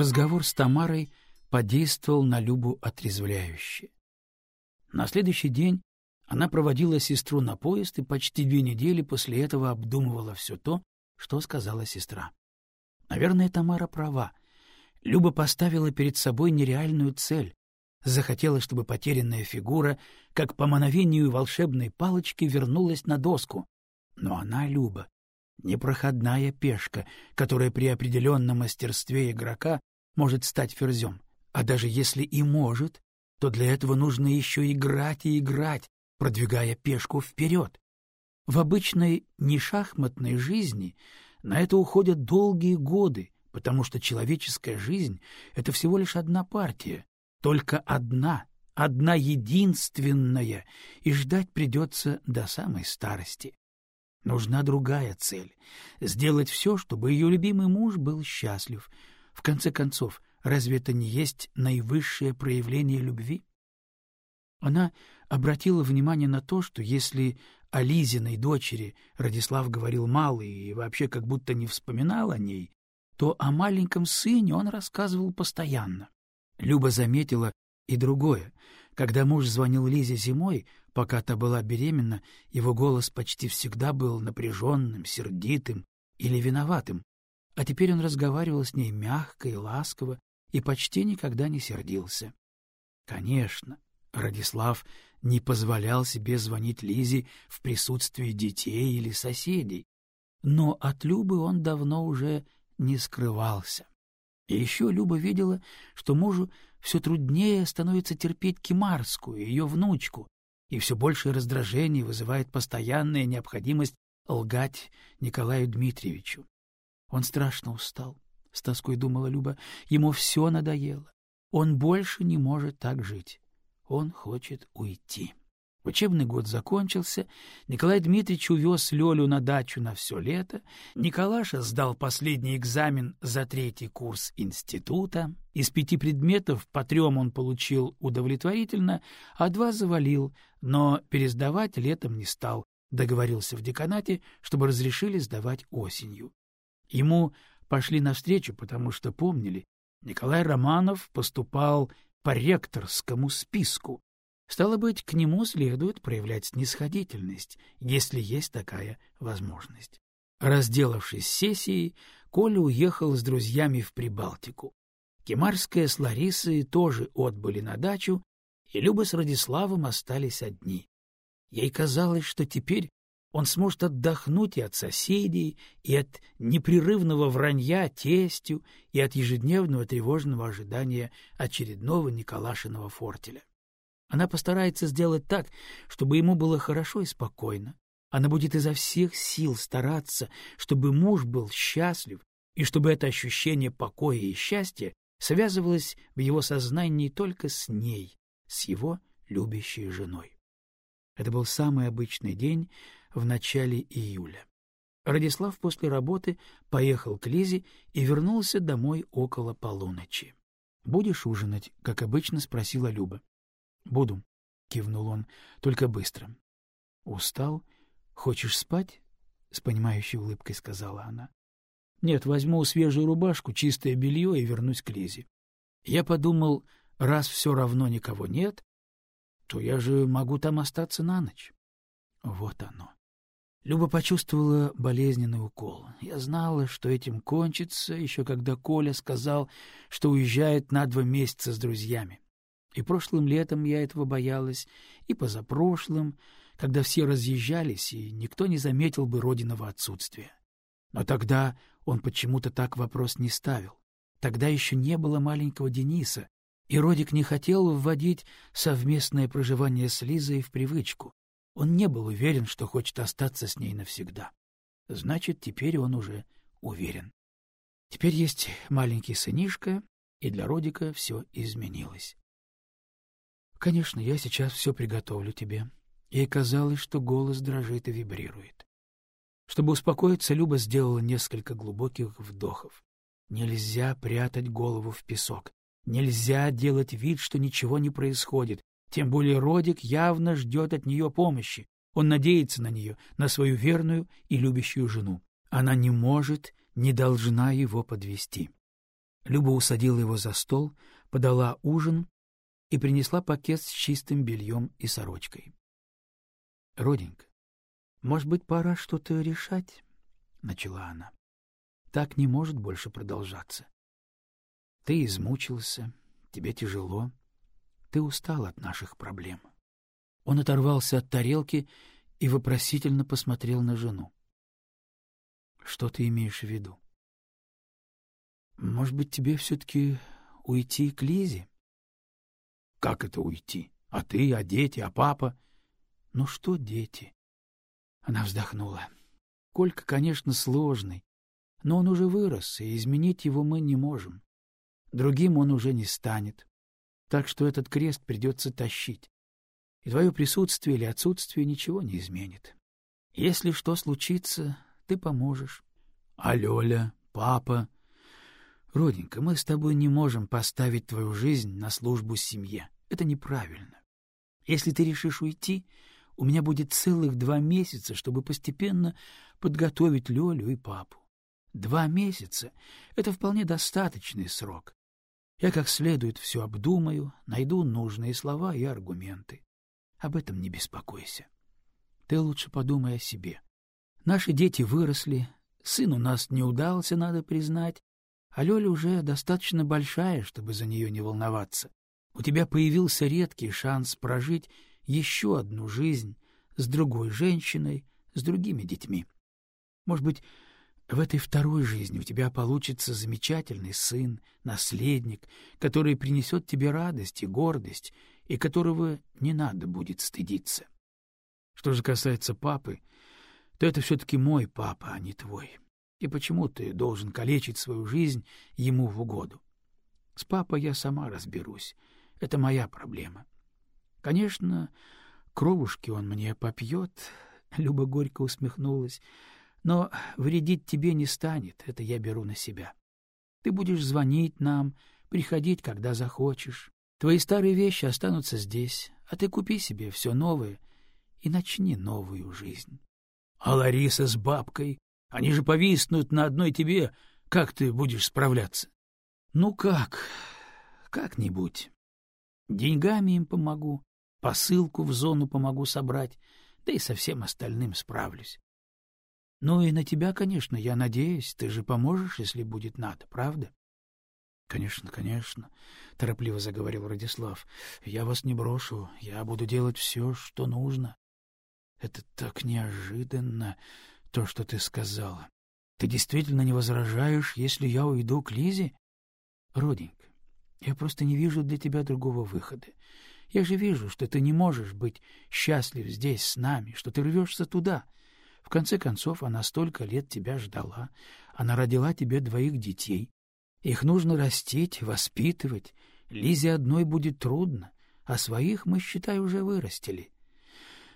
Разговор с Тамарой подействовал на Любу отрезвляюще. На следующий день она проводила сестру на поезд и почти две недели после этого обдумывала все то, что сказала сестра. Наверное, Тамара права. Люба поставила перед собой нереальную цель. Захотела, чтобы потерянная фигура, как по мановению волшебной палочки, вернулась на доску. Но она, Люба, непроходная пешка, которая при определенном мастерстве игрока может стать ферзем. А даже если и может, то для этого нужно еще играть и играть, продвигая пешку вперед. В обычной нешахматной жизни на это уходят долгие годы, потому что человеческая жизнь — это всего лишь одна партия, только одна, одна единственная, и ждать придется до самой старости. Нужна другая цель — сделать все, чтобы ее любимый муж был счастлив. В конце концов, разве это не есть наивысшее проявление любви? Она обратила внимание на то, что если о Лизиной дочери Радислав говорил мало и вообще как будто не вспоминал о ней, то о маленьком сыне он рассказывал постоянно. Люба заметила и другое. Когда муж звонил Лизе зимой, пока та была беременна, его голос почти всегда был напряженным, сердитым или виноватым, а теперь он разговаривал с ней мягко и ласково и почти никогда не сердился. Конечно, Радислав не позволял себе звонить Лизе в присутствии детей или соседей, но от Любы он давно уже не скрывался. И еще Люба видела, что мужу все труднее становится терпеть Кимарскую, ее внучку, и все большее раздражение вызывает постоянная необходимость лгать Николаю Дмитриевичу. Он страшно устал, — с тоской думала Люба, — ему все надоело. Он больше не может так жить. Он хочет уйти. Учебный год закончился, Николай Дмитриевич увез Лёлю на дачу на все лето, Николаша сдал последний экзамен за третий курс института, из пяти предметов по трем он получил удовлетворительно, а два завалил, но пересдавать летом не стал, договорился в деканате, чтобы разрешили сдавать осенью. Ему пошли навстречу, потому что помнили, Николай Романов поступал по ректорскому списку. Стало быть, к нему следует проявлять снисходительность, если есть такая возможность. Разделавшись с сессией, Коля уехал с друзьями в Прибалтику. Кемарская с Ларисой тоже отбыли на дачу, и Люба с Радиславом остались одни. Ей казалось, что теперь он сможет отдохнуть и от соседей, и от непрерывного вранья тестю, и от ежедневного тревожного ожидания очередного Николашиного фортеля. Она постарается сделать так, чтобы ему было хорошо и спокойно. Она будет изо всех сил стараться, чтобы муж был счастлив, и чтобы это ощущение покоя и счастья связывалось в его сознании только с ней, с его любящей женой. Это был самый обычный день, в начале июля. Радислав после работы поехал к Лизе и вернулся домой около полуночи. — Будешь ужинать? — как обычно спросила Люба. — Буду, — кивнул он, — только быстро. — Устал? Хочешь спать? — с понимающей улыбкой сказала она. — Нет, возьму свежую рубашку, чистое белье и вернусь к Лизе. Я подумал, раз все равно никого нет, то я же могу там остаться на ночь. Вот оно. Люба почувствовала болезненный укол. Я знала, что этим кончится, еще когда Коля сказал, что уезжает на два месяца с друзьями. И прошлым летом я этого боялась, и позапрошлым, когда все разъезжались, и никто не заметил бы родиного отсутствия. Но тогда он почему-то так вопрос не ставил. Тогда еще не было маленького Дениса, и Родик не хотел вводить совместное проживание с Лизой в привычку. Он не был уверен, что хочет остаться с ней навсегда. Значит, теперь он уже уверен. Теперь есть маленький сынишка, и для Родика все изменилось. Конечно, я сейчас все приготовлю тебе. Ей казалось, что голос дрожит и вибрирует. Чтобы успокоиться, Люба сделала несколько глубоких вдохов. Нельзя прятать голову в песок. Нельзя делать вид, что ничего не происходит. Тем более Родик явно ждет от нее помощи. Он надеется на нее, на свою верную и любящую жену. Она не может, не должна его подвести. Люба усадила его за стол, подала ужин и принесла пакет с чистым бельем и сорочкой. — Роденька, может быть, пора что-то решать? — начала она. — Так не может больше продолжаться. Ты измучился, тебе тяжело, ты устал от наших проблем. Он оторвался от тарелки и вопросительно посмотрел на жену. — Что ты имеешь в виду? — Может быть, тебе все-таки уйти к Лизе? — Как это уйти? А ты, а дети, а папа? — Ну что дети? Она вздохнула. Колька, конечно, сложный, но он уже вырос, и изменить его мы не можем. Другим он уже не станет. Так что этот крест придется тащить и твое присутствие или отсутствие ничего не изменит. Если что случится, ты поможешь. А Лёля, папа... Роденька, мы с тобой не можем поставить твою жизнь на службу семье. Это неправильно. Если ты решишь уйти, у меня будет целых два месяца, чтобы постепенно подготовить Лёлю и папу. Два месяца — это вполне достаточный срок. Я как следует все обдумаю, найду нужные слова и аргументы. Об этом не беспокойся. Ты лучше подумай о себе. Наши дети выросли, сын у нас не удался, надо признать, а Лёля уже достаточно большая, чтобы за нее не волноваться. У тебя появился редкий шанс прожить еще одну жизнь с другой женщиной, с другими детьми. Может быть, в этой второй жизни у тебя получится замечательный сын, наследник, который принесет тебе радость и гордость, и которого не надо будет стыдиться. Что же касается папы, то это все-таки мой папа, а не твой. И почему ты должен калечить свою жизнь ему в угоду? С папой я сама разберусь. Это моя проблема. Конечно, кровушки он мне попьет, — Люба горько усмехнулась, — но вредить тебе не станет, это я беру на себя. Ты будешь звонить нам, приходить, когда захочешь. Твои старые вещи останутся здесь, а ты купи себе все новое и начни новую жизнь. А Лариса с бабкой, они же повиснут на одной тебе, как ты будешь справляться? Ну как, как-нибудь. Деньгами им помогу, посылку в зону помогу собрать, да и со всем остальным справлюсь. Ну и на тебя, конечно, я надеюсь, ты же поможешь, если будет надо, правда? Конечно, конечно, торопливо заговорил Радислав. Я вас не брошу, я буду делать все, что нужно. Это так неожиданно, то, что ты сказала. Ты действительно не возражаешь, если я уйду к Лизе? Роденька, я просто не вижу для тебя другого выхода. Я же вижу, что ты не можешь быть счастлив здесь с нами, что ты рвешься туда. В конце концов, она столько лет тебя ждала. Она родила тебе двоих детей. Их нужно растить, воспитывать. Лизе одной будет трудно, а своих мы, считай, уже вырастили.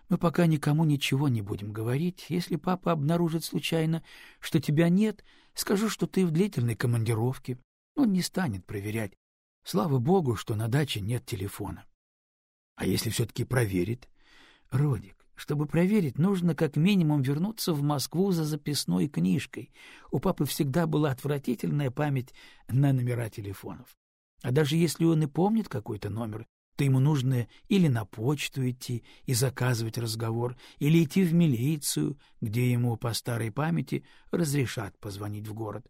Мы пока никому ничего не будем говорить. Если папа обнаружит случайно, что тебя нет, скажу, что ты в длительной командировке. Он не станет проверять. Слава богу, что на даче нет телефона. А если все-таки проверит? Родик, чтобы проверить, нужно как минимум вернуться в Москву за записной книжкой. У папы всегда была отвратительная память на номера телефонов. А даже если он и помнит какой-то номер, то ему нужно или на почту идти и заказывать разговор, или идти в милицию, где ему по старой памяти разрешат позвонить в город.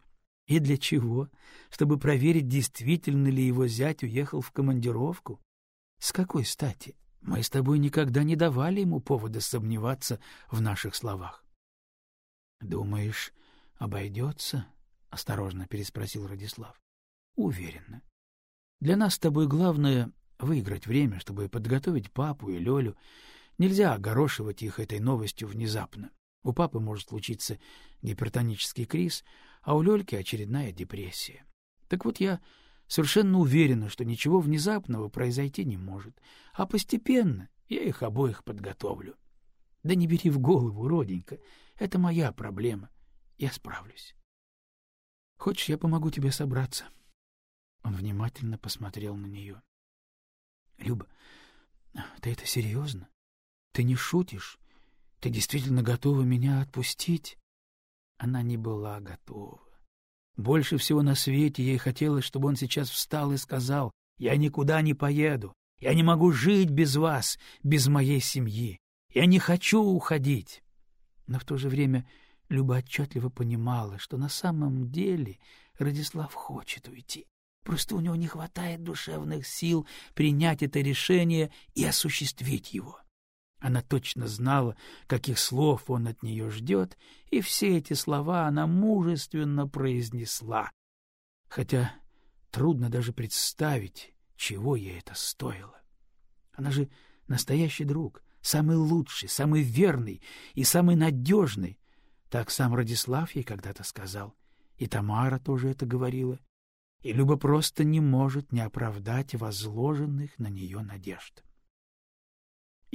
И для чего? Чтобы проверить, действительно ли его зять уехал в командировку? С какой стати? Мы с тобой никогда не давали ему повода сомневаться в наших словах. — Думаешь, обойдется? — осторожно переспросил Радислав. — Уверенно. Для нас с тобой главное — выиграть время, чтобы подготовить папу и Лёлю. Нельзя огорошивать их этой новостью внезапно. У папы может случиться гипертонический криз, а у Лёльки очередная депрессия. Так вот я совершенно уверена, что ничего внезапного произойти не может, а постепенно я их обоих подготовлю. Да не бери в голову, роденька, это моя проблема, я справлюсь. Хочешь, я помогу тебе собраться? Он внимательно посмотрел на нее. — Люба, ты это серьезно? Ты не шутишь? Ты действительно готова меня отпустить? Она не была готова. Больше всего на свете ей хотелось, чтобы он сейчас встал и сказал «Я никуда не поеду, я не могу жить без вас, без моей семьи, я не хочу уходить». Но в то же время Люба отчетливо понимала, что на самом деле Радислав хочет уйти. Просто у него не хватает душевных сил принять это решение и осуществить его. Она точно знала, каких слов он от нее ждет, и все эти слова она мужественно произнесла. Хотя трудно даже представить, чего ей это стоило. Она же настоящий друг, самый лучший, самый верный и самый надежный. Так сам Радислав ей когда-то сказал, и Тамара тоже это говорила. И Люба просто не может не оправдать возложенных на нее надежд.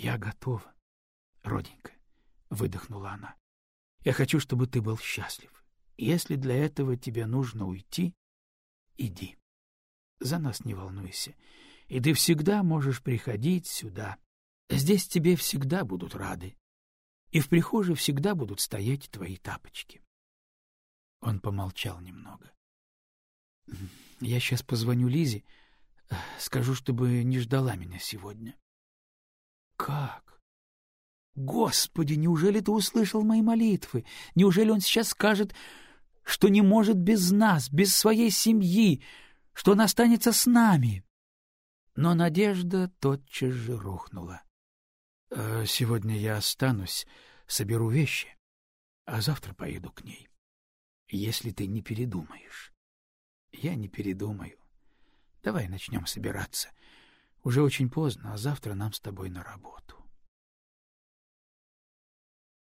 Я готова, роденька, выдохнула она. Я хочу, чтобы ты был счастлив. Если для этого тебе нужно уйти, иди. За нас не волнуйся. И ты всегда можешь приходить сюда. Здесь тебе всегда будут рады. И в прихожей всегда будут стоять твои тапочки. Он помолчал немного. Я сейчас позвоню Лизе, скажу, чтобы не ждала меня сегодня. Как? Господи, неужели ты услышал мои молитвы? Неужели он сейчас скажет, что не может без нас, без своей семьи, что он останется с нами? Но надежда тотчас же рухнула. «Э, сегодня я останусь, соберу вещи, а завтра поеду к ней. Если ты не передумаешь. Я не передумаю. Давай начнем собираться. Уже очень поздно, а завтра нам с тобой на работу.